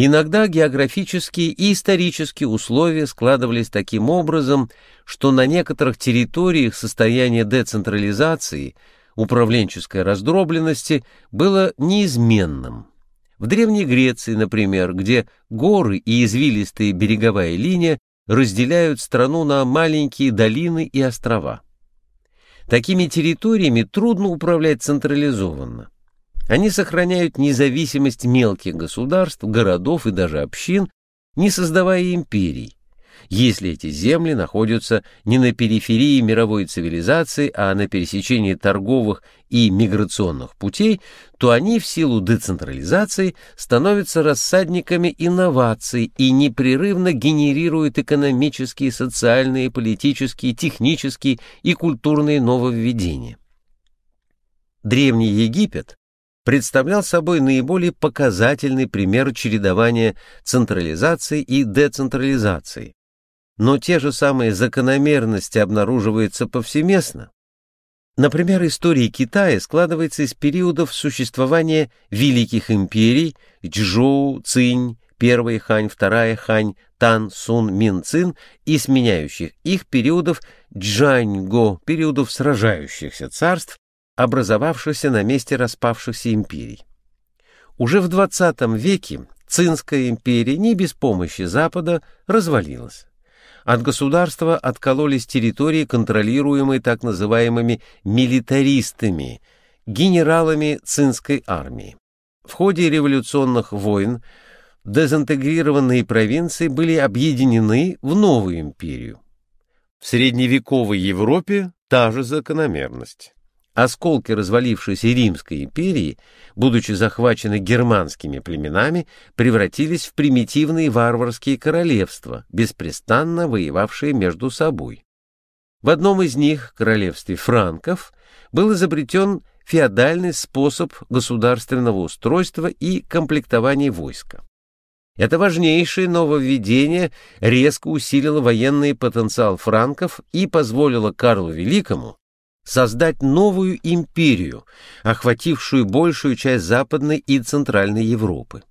Иногда географические и исторические условия складывались таким образом, что на некоторых территориях состояние децентрализации, управленческой раздробленности было неизменным. В Древней Греции, например, где горы и извилистые береговая линия разделяют страну на маленькие долины и острова. Такими территориями трудно управлять централизованно. Они сохраняют независимость мелких государств, городов и даже общин, не создавая империй, если эти земли находятся не на периферии мировой цивилизации, а на пересечении торговых и миграционных путей, то они в силу децентрализации становятся рассадниками инноваций и непрерывно генерируют экономические, социальные, политические, технические и культурные нововведения. Древний Египет представлял собой наиболее показательный пример чередования централизации и децентрализации. Но те же самые закономерности обнаруживаются повсеместно. Например, история Китая складывается из периодов существования великих империй Чжоу, Цинь, Первая Хань, Вторая Хань, Тан, Сун, Мин, Цин и сменяющих их периодов Джаньго, периодов сражающихся царств, образовавшихся на месте распавшихся империй. Уже в XX веке Цинская империя не без помощи Запада развалилась. От государства откололись территории, контролируемые так называемыми милитаристами, генералами цинской армии. В ходе революционных войн дезинтегрированные провинции были объединены в новую империю. В средневековой Европе та же закономерность. Осколки развалившейся Римской империи, будучи захвачены германскими племенами, превратились в примитивные варварские королевства, беспрестанно воевавшие между собой. В одном из них, королевстве франков, был изобретен феодальный способ государственного устройства и комплектования войска. Это важнейшее нововведение резко усилило военный потенциал франков и позволило Карлу Великому создать новую империю, охватившую большую часть Западной и Центральной Европы.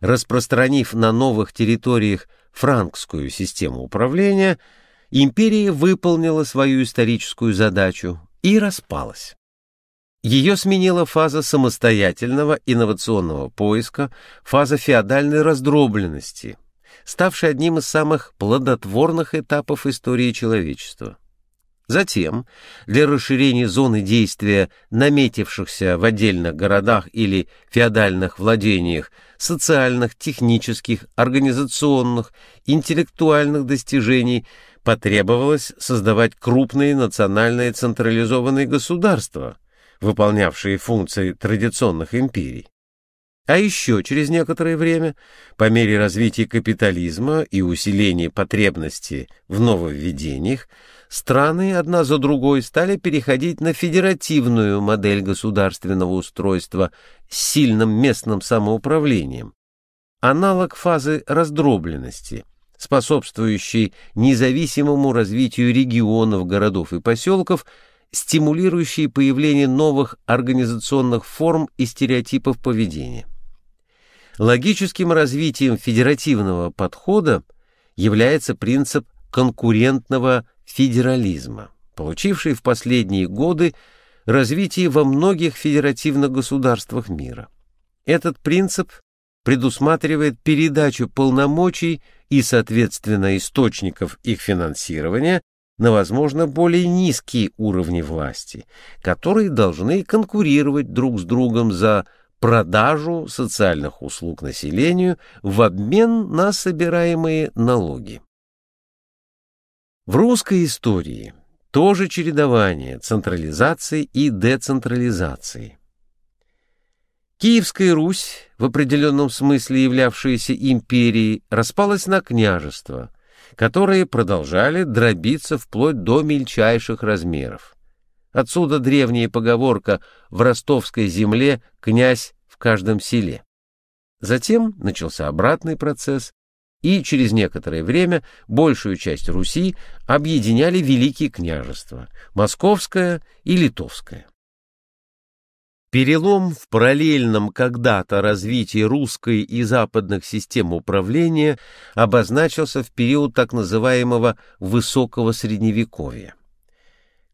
Распространив на новых территориях франкскую систему управления, империя выполнила свою историческую задачу и распалась. Ее сменила фаза самостоятельного инновационного поиска, фаза феодальной раздробленности, ставшая одним из самых плодотворных этапов истории человечества. Затем, для расширения зоны действия наметившихся в отдельных городах или феодальных владениях социальных, технических, организационных, интеллектуальных достижений потребовалось создавать крупные национальные централизованные государства, выполнявшие функции традиционных империй. А еще через некоторое время, по мере развития капитализма и усиления потребности в нововведениях, страны одна за другой стали переходить на федеративную модель государственного устройства с сильным местным самоуправлением, аналог фазы раздробленности, способствующий независимому развитию регионов, городов и поселков, стимулирующий появление новых организационных форм и стереотипов поведения. Логическим развитием федеративного подхода является принцип конкурентного федерализма, получивший в последние годы развитие во многих федеративных государствах мира. Этот принцип предусматривает передачу полномочий и, соответственно, источников их финансирования на, возможно, более низкие уровни власти, которые должны конкурировать друг с другом за продажу социальных услуг населению в обмен на собираемые налоги. В русской истории тоже чередование централизации и децентрализации. Киевская Русь, в определенном смысле являвшаяся империей, распалась на княжества, которые продолжали дробиться вплоть до мельчайших размеров. Отсюда древняя поговорка «в ростовской земле князь в каждом селе». Затем начался обратный процесс, и через некоторое время большую часть Руси объединяли великие княжества – Московское и Литовское. Перелом в параллельном когда-то развитии русской и западных систем управления обозначился в период так называемого «высокого средневековья».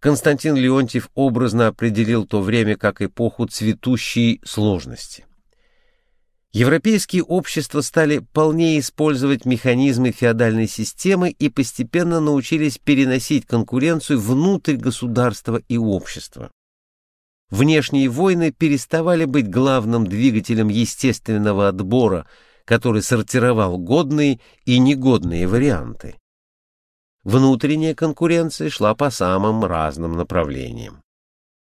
Константин Леонтьев образно определил то время как эпоху цветущей сложности. Европейские общества стали полнее использовать механизмы феодальной системы и постепенно научились переносить конкуренцию внутрь государства и общества. Внешние войны переставали быть главным двигателем естественного отбора, который сортировал годные и негодные варианты. Внутренняя конкуренция шла по самым разным направлениям.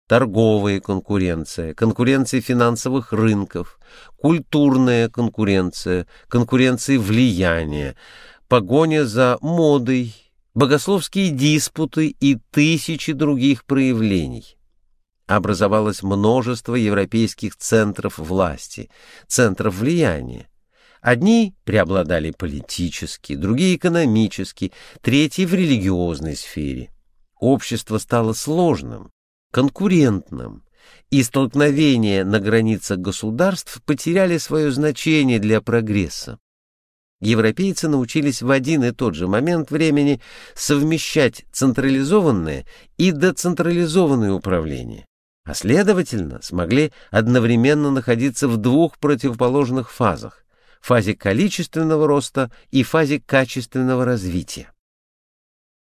Торговая конкуренция, конкуренция финансовых рынков, культурная конкуренция, конкуренция влияния, погоня за модой, богословские диспуты и тысячи других проявлений образовалось множество европейских центров власти, центров влияния. Одни преобладали политически, другие экономически, третьи в религиозной сфере. Общество стало сложным, конкурентным, и столкновения на границах государств потеряли свое значение для прогресса. Европейцы научились в один и тот же момент времени совмещать централизованное и децентрализованное управление а следовательно смогли одновременно находиться в двух противоположных фазах – фазе количественного роста и фазе качественного развития.